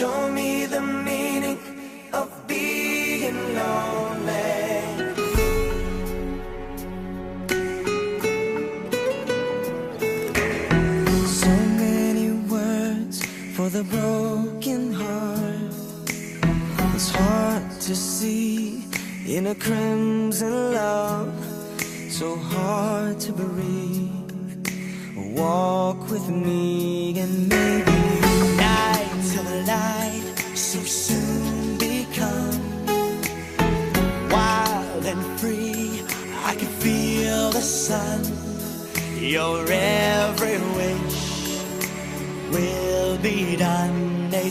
Show me the meaning of being lonely. So many words for the broken heart. It's hard to see in a crimson love. So hard to breathe. Walk with me and maybe so soon become wild and free. I can feel the sun. Your every wish will be done. They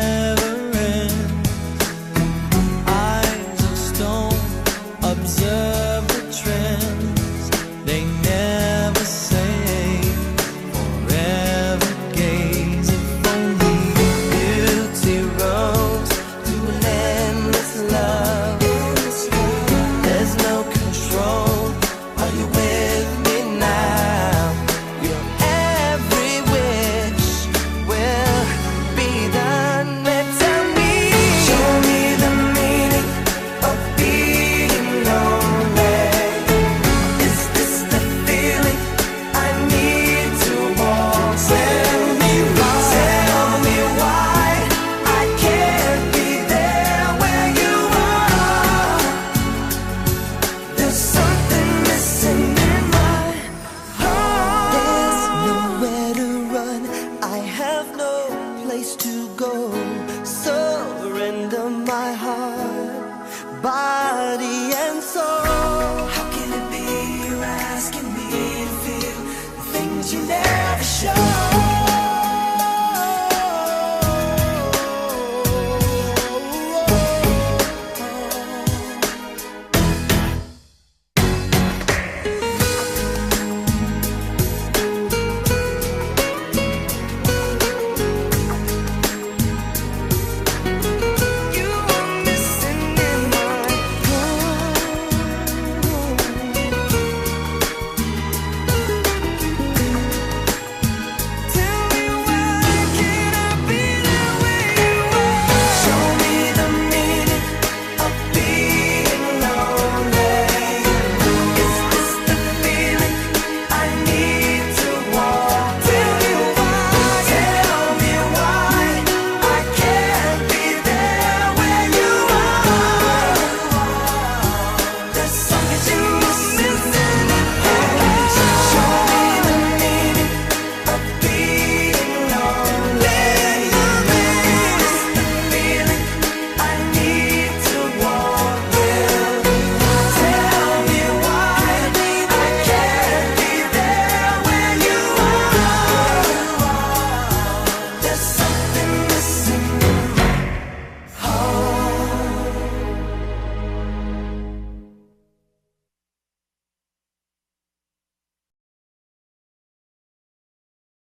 place to go. Surrender my heart, body and soul.